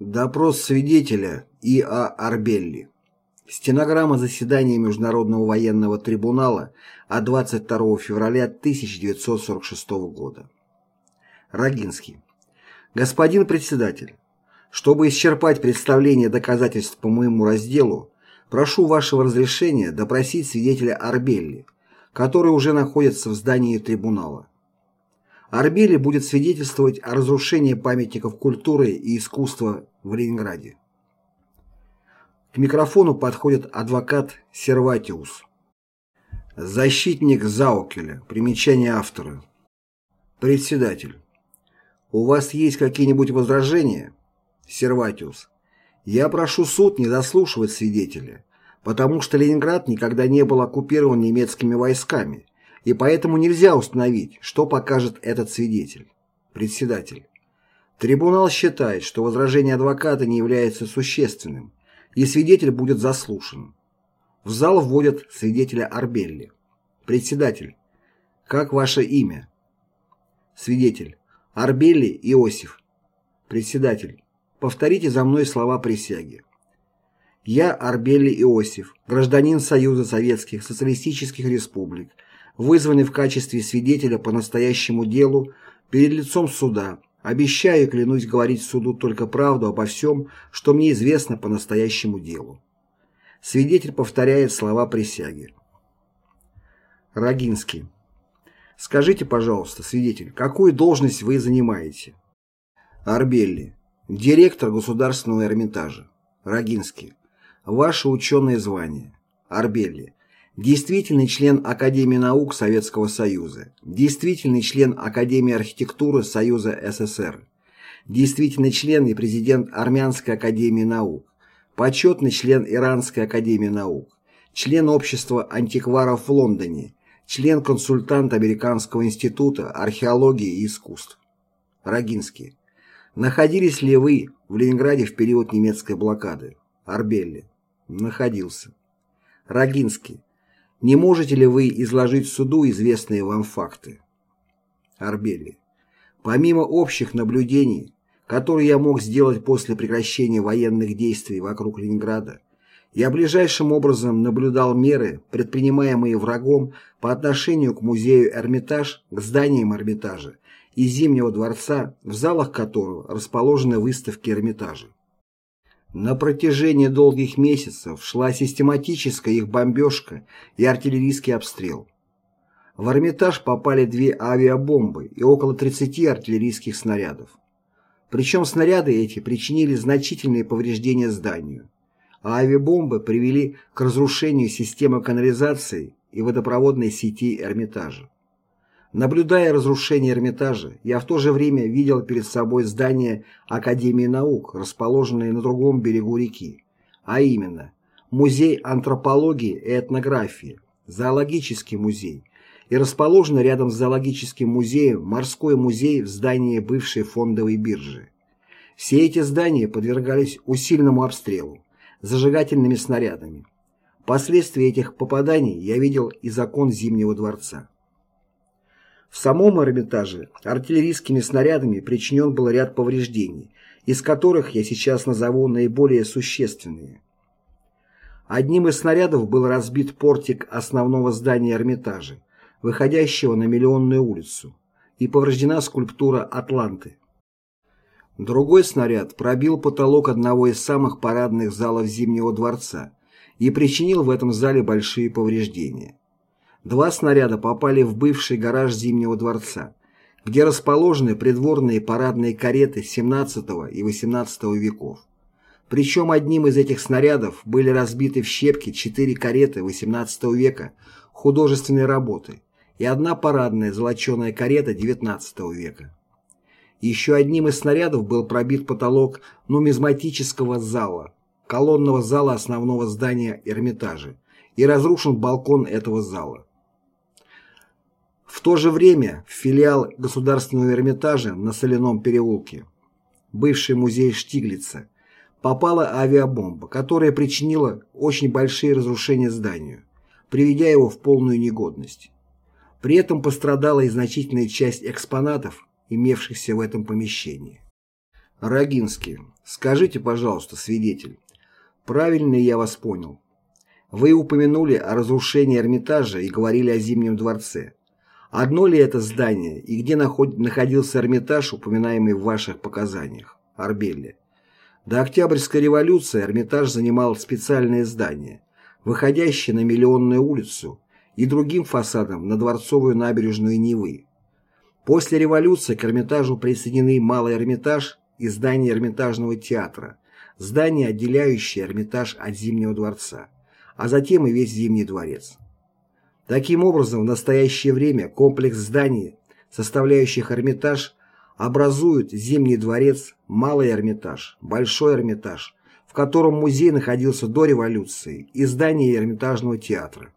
Допрос свидетеля И.А. Арбелли. Стенограмма заседания Международного военного трибунала от 22 февраля 1946 года. Рогинский. Господин председатель, чтобы исчерпать представление доказательств по моему разделу, прошу вашего разрешения допросить свидетеля Арбелли, который уже находится в здании трибунала. Арбели будет свидетельствовать о разрушении памятников культуры и искусства в Ленинграде. К микрофону подходит адвокат Серватиус. Защитник Заукеля. Примечание автора. Председатель. У вас есть какие-нибудь возражения? Серватиус. Я прошу суд не заслушивать свидетеля, потому что Ленинград никогда не был оккупирован немецкими войсками и поэтому нельзя установить, что покажет этот свидетель. Председатель. Трибунал считает, что возражение адвоката не является существенным, и свидетель будет заслушан. В зал вводят свидетеля Арбелли. Председатель. Как ваше имя? Свидетель. Арбелли Иосиф. Председатель. Повторите за мной слова присяги. Я Арбелли Иосиф, гражданин Союза Советских Социалистических Республик, вызванный в качестве свидетеля по настоящему делу перед лицом суда, обещаю и клянусь говорить суду только правду обо всем, что мне известно по настоящему делу. Свидетель повторяет слова присяги. Рогинский. Скажите, пожалуйста, свидетель, какую должность вы занимаете? Арбелли. Директор Государственного Эрмитажа. Рогинский. Ваше ученое звание. Арбелли. Действительный член Академии наук Советского Союза. Действительный член Академии архитектуры Союза СССР. Действительный член и президент Армянской Академии наук. Почетный член Иранской Академии наук. Член Общества антикваров в Лондоне. Член-консультант Американского института археологии и искусств. Рогинский. Находились ли вы в Ленинграде в период немецкой блокады? Арбелли. Находился. Рогинский. Не можете ли вы изложить суду известные вам факты? Арбели. Помимо общих наблюдений, которые я мог сделать после прекращения военных действий вокруг Ленинграда, я ближайшим образом наблюдал меры, предпринимаемые врагом по отношению к музею Эрмитаж, к зданиям Эрмитажа и Зимнего дворца, в залах которого расположены выставки Эрмитажа. На протяжении долгих месяцев шла систематическая их бомбежка и артиллерийский обстрел. В Эрмитаж попали две авиабомбы и около 30 артиллерийских снарядов. Причем снаряды эти причинили значительные повреждения зданию, а авиабомбы привели к разрушению системы канализации и водопроводной сети Эрмитажа. Наблюдая разрушение Эрмитажа, я в то же время видел перед собой здание Академии наук, расположенное на другом берегу реки, а именно Музей антропологии и этнографии, Зоологический музей и расположенный рядом с Зоологическим музеем Морской музей в здании бывшей фондовой биржи. Все эти здания подвергались усиленному обстрелу, зажигательными снарядами. Последствия этих попаданий я видел из окон Зимнего дворца. В самом Эрмитаже артиллерийскими снарядами причинен был ряд повреждений, из которых я сейчас назову наиболее существенные. Одним из снарядов был разбит портик основного здания Эрмитажа, выходящего на Миллионную улицу, и повреждена скульптура Атланты. Другой снаряд пробил потолок одного из самых парадных залов Зимнего дворца и причинил в этом зале большие повреждения. Два снаряда попали в бывший гараж Зимнего дворца, где расположены придворные парадные кареты XVII и XVIII веков. Причем одним из этих снарядов были разбиты в щепки четыре кареты XVIII века художественной работы и одна парадная золоченая карета XIX века. Еще одним из снарядов был пробит потолок нумизматического зала, колонного зала основного здания Эрмитажа, и разрушен балкон этого зала. В то же время в филиал Государственного Эрмитажа на Соляном переулке, бывший музей Штиглица, попала авиабомба, которая причинила очень большие разрушения зданию, приведя его в полную негодность. При этом пострадала и значительная часть экспонатов, имевшихся в этом помещении. Рогинский. Скажите, пожалуйста, свидетель, правильно я вас понял? Вы упомянули о разрушении Эрмитажа и говорили о Зимнем дворце. Одно ли это здание и где наход... находился Эрмитаж, упоминаемый в ваших показаниях? Арбелли. До Октябрьской революции Эрмитаж занимал специальное здание, выходящее на Миллионную улицу и другим фасадом на Дворцовую набережную Невы. После революции к Эрмитажу присоединены Малый Эрмитаж и здание Эрмитажного театра, здание, отделяющее Эрмитаж от Зимнего дворца, а затем и весь Зимний дворец. Таким образом, в настоящее время комплекс зданий, составляющих Эрмитаж, образуют Зимний дворец, Малый Эрмитаж, Большой Эрмитаж, в котором музей находился до революции, и здание Эрмитажного театра.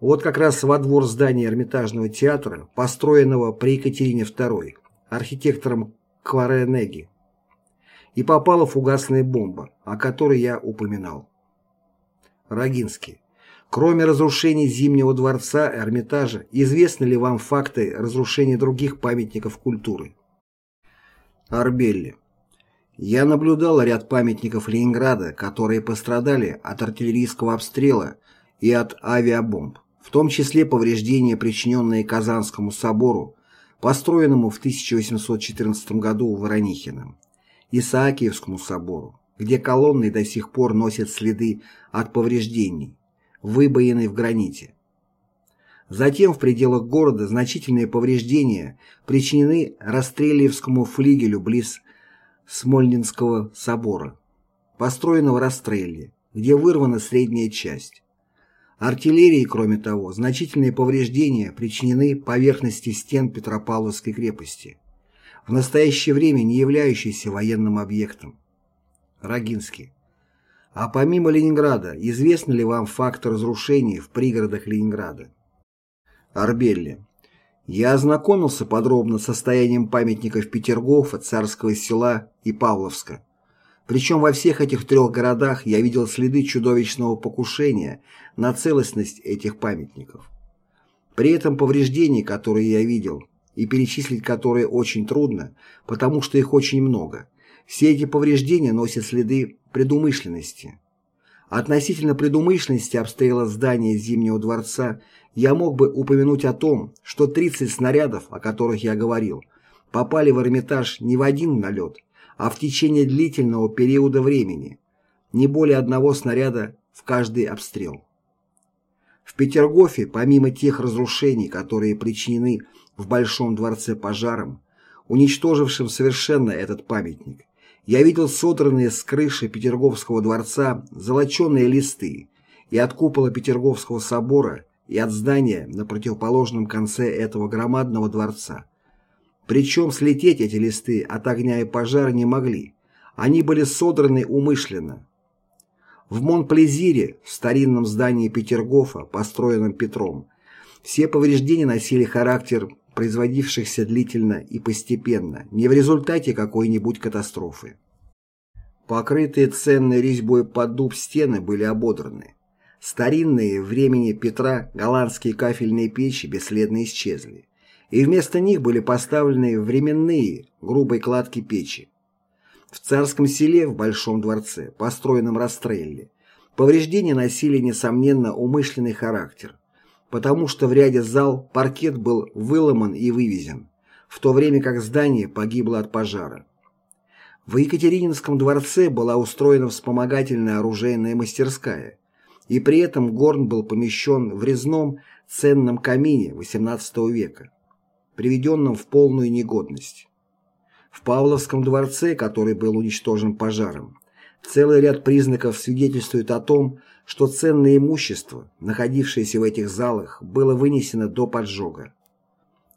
Вот как раз во двор здания Эрмитажного театра, построенного при Екатерине II, архитектором Кваренеги, и попала фугасная бомба, о которой я упоминал. Рогинский. Кроме разрушений Зимнего дворца Эрмитажа, известны ли вам факты разрушения других памятников культуры? Арбелли. Я наблюдал ряд памятников Ленинграда, которые пострадали от артиллерийского обстрела и от авиабомб, в том числе повреждения, причиненные Казанскому собору, построенному в 1814 году в Воронихино, Исаакиевскому собору, где колонны до сих пор носят следы от повреждений, выбоины в граните. Затем в пределах города значительные повреждения причинены Расстрелиевскому флигелю близ Смольнинского собора, построенного Расстрелли, где вырвана средняя часть. Артиллерии, кроме того, значительные повреждения причинены поверхности стен Петропавловской крепости, в настоящее время не являющейся военным объектом. Рогинский. А помимо Ленинграда, известны ли вам факты разрушений в пригородах Ленинграда? Арбелли. Я ознакомился подробно с состоянием памятников Петергофа, Царского села и Павловска. Причем во всех этих трех городах я видел следы чудовищного покушения на целостность этих памятников. При этом повреждений, которые я видел, и перечислить которые очень трудно, потому что их очень много, все эти повреждения носят следы предумышленности. Относительно предумышленности обстрела здания Зимнего дворца я мог бы упомянуть о том, что 30 снарядов, о которых я говорил, попали в Эрмитаж не в один налет, а в течение длительного периода времени, не более одного снаряда в каждый обстрел. В Петергофе, помимо тех разрушений, которые причинены в Большом дворце пожаром, уничтожившим совершенно этот памятник, я видел содранные с крыши Петерговского дворца золоченые листы и от купола Петерговского собора, и от здания на противоположном конце этого громадного дворца. Причем слететь эти листы от огня и пожара не могли. Они были содраны умышленно. В Монплезире, в старинном здании Петергофа, построенном Петром, все повреждения носили характер производившихся длительно и постепенно, не в результате какой-нибудь катастрофы. Покрытые ценной резьбой под дуб стены были ободраны. Старинные времени Петра голландские кафельные печи бесследно исчезли, и вместо них были поставлены временные грубой кладки печи. В царском селе в Большом дворце, построенном Растрелли, повреждения носили, несомненно, умышленный характер потому что в ряде зал паркет был выломан и вывезен, в то время как здание погибло от пожара. В Екатерининском дворце была устроена вспомогательная оружейная мастерская, и при этом горн был помещен в резном ценном камине XVIII века, приведенном в полную негодность. В Павловском дворце, который был уничтожен пожаром, Целый ряд признаков свидетельствует о том, что ценное имущество, находившееся в этих залах, было вынесено до поджога.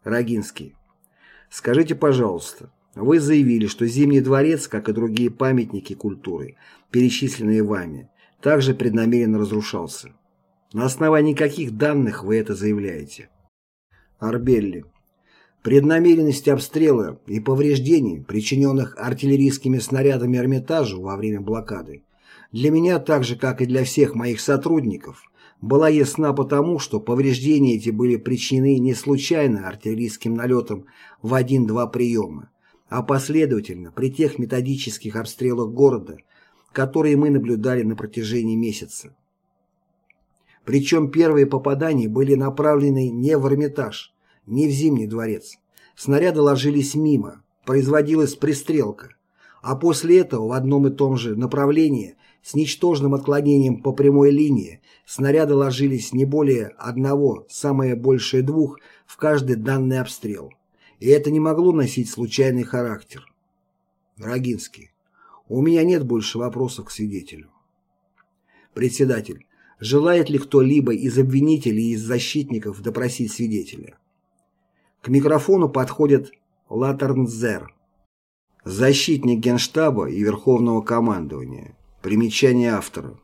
Рогинский. Скажите, пожалуйста, вы заявили, что Зимний дворец, как и другие памятники культуры, перечисленные вами, также преднамеренно разрушался. На основании каких данных вы это заявляете? Арбелли. Преднамеренность обстрела и повреждений, причиненных артиллерийскими снарядами Эрмитажу во время блокады, для меня, так же как и для всех моих сотрудников, была ясна потому, что повреждения эти были причинены не случайно артиллерийским налетом в один-два приема, а последовательно при тех методических обстрелах города, которые мы наблюдали на протяжении месяца. Причем первые попадания были направлены не в Эрмитаж, не в Зимний дворец. Снаряды ложились мимо, производилась пристрелка, а после этого в одном и том же направлении с ничтожным отклонением по прямой линии снаряды ложились не более одного, самое большее двух, в каждый данный обстрел. И это не могло носить случайный характер. Рогинский. У меня нет больше вопросов к свидетелю. Председатель. Желает ли кто-либо из обвинителей и из защитников допросить свидетеля? К микрофону подходит Латернзер, защитник Генштаба и Верховного командования. Примечание автора.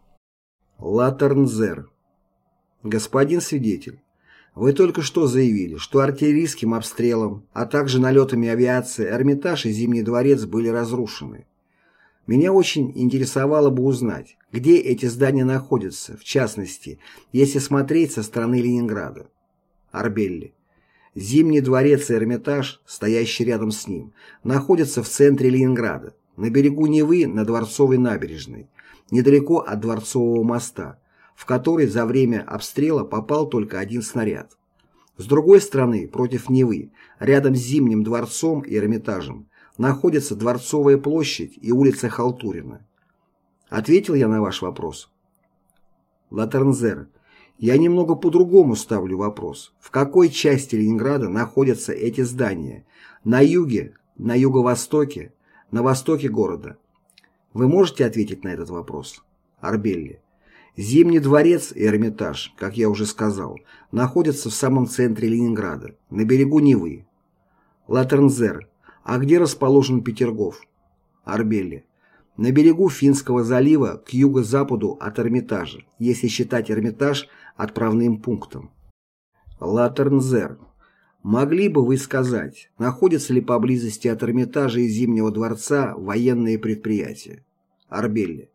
Латернзер. Господин свидетель, вы только что заявили, что артиллерийским обстрелом, а также налетами авиации Эрмитаж и Зимний дворец были разрушены. Меня очень интересовало бы узнать, где эти здания находятся, в частности, если смотреть со стороны Ленинграда. Арбелли. Зимний дворец и Эрмитаж, стоящий рядом с ним, находятся в центре Ленинграда, на берегу Невы на Дворцовой набережной, недалеко от Дворцового моста, в который за время обстрела попал только один снаряд. С другой стороны, против Невы, рядом с Зимним дворцом и Эрмитажем, находится Дворцовая площадь и улица Халтурина. Ответил я на ваш вопрос? Латернзер, я немного по-другому ставлю вопрос. В какой части Ленинграда находятся эти здания? На юге, на юго-востоке, на востоке города. Вы можете ответить на этот вопрос? Арбелли. Зимний дворец и Эрмитаж, как я уже сказал, находятся в самом центре Ленинграда, на берегу Невы. Латернзер. А где расположен Петергоф? Арбелли. На берегу Финского залива к юго-западу от Эрмитажа, если считать Эрмитаж отправным пунктом. Латернзер. Могли бы вы сказать, находятся ли поблизости от Эрмитажа и Зимнего дворца военные предприятия? Арбелли.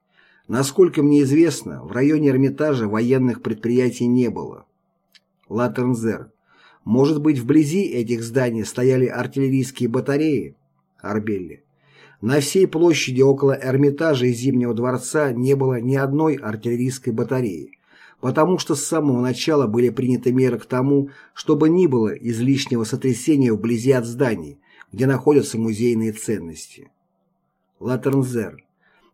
Насколько мне известно, в районе Эрмитажа военных предприятий не было. Латернзер. Может быть, вблизи этих зданий стояли артиллерийские батареи? Арбелли. На всей площади около Эрмитажа и Зимнего дворца не было ни одной артиллерийской батареи потому что с самого начала были приняты меры к тому, чтобы не было излишнего сотрясения вблизи от зданий, где находятся музейные ценности. Латернзер.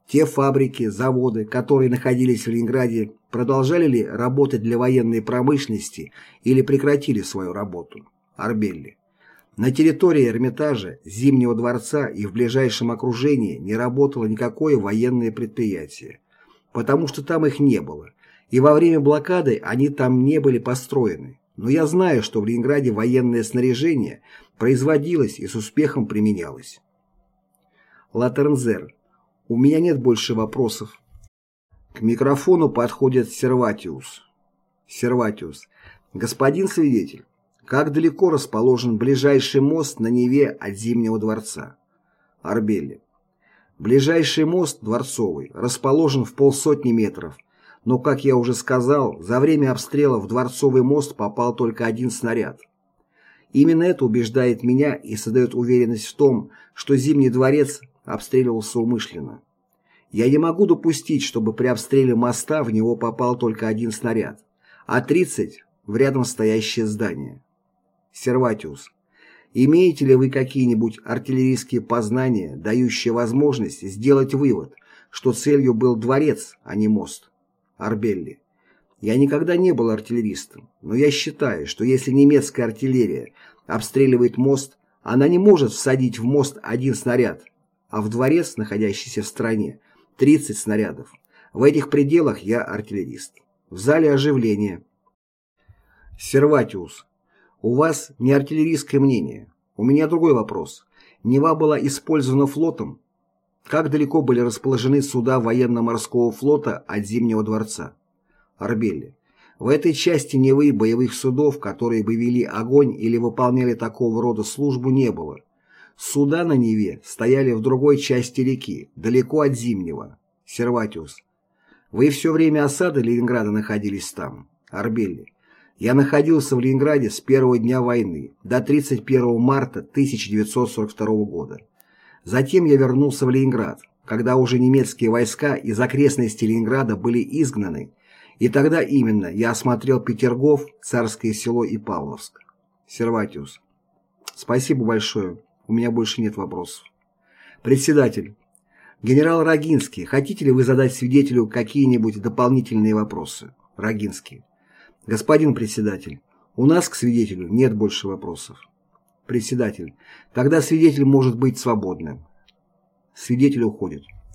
Те фабрики, заводы, которые находились в Ленинграде, продолжали ли работать для военной промышленности или прекратили свою работу? Арбелли. На территории Эрмитажа, Зимнего дворца и в ближайшем окружении не работало никакое военное предприятие, потому что там их не было, и во время блокады они там не были построены. Но я знаю, что в Ленинграде военное снаряжение производилось и с успехом применялось. Латернзер. У меня нет больше вопросов. К микрофону подходит Серватиус. Серватиус. Господин свидетель, как далеко расположен ближайший мост на Неве от Зимнего дворца? Арбелли. Ближайший мост, Дворцовый, расположен в полсотни метров – но, как я уже сказал, за время обстрела в Дворцовый мост попал только один снаряд. Именно это убеждает меня и создает уверенность в том, что Зимний дворец обстреливался умышленно. Я не могу допустить, чтобы при обстреле моста в него попал только один снаряд, а 30 в рядом стоящее здание. Серватиус. Имеете ли вы какие-нибудь артиллерийские познания, дающие возможность сделать вывод, что целью был дворец, а не мост? Арбелли. Я никогда не был артиллеристом, но я считаю, что если немецкая артиллерия обстреливает мост, она не может всадить в мост один снаряд, а в дворец, находящийся в стране, 30 снарядов. В этих пределах я артиллерист. В зале оживление. Серватиус. У вас не артиллерийское мнение. У меня другой вопрос. Нева была использована флотом как далеко были расположены суда военно-морского флота от Зимнего дворца? Арбелли. В этой части Невы боевых судов, которые бы вели огонь или выполняли такого рода службу, не было. Суда на Неве стояли в другой части реки, далеко от Зимнего. Серватиус. Вы все время осады Ленинграда находились там. Арбелли. Я находился в Ленинграде с первого дня войны до 31 марта 1942 года. Затем я вернулся в Ленинград, когда уже немецкие войска из окрестностей Ленинграда были изгнаны, и тогда именно я осмотрел Петергоф, Царское село и Павловск. Серватиус. Спасибо большое. У меня больше нет вопросов. Председатель. Генерал Рогинский, хотите ли вы задать свидетелю какие-нибудь дополнительные вопросы? Рогинский. Господин председатель, у нас к свидетелю нет больше вопросов. Председатель. Тогда свидетель может быть свободным. Свидетель уходит.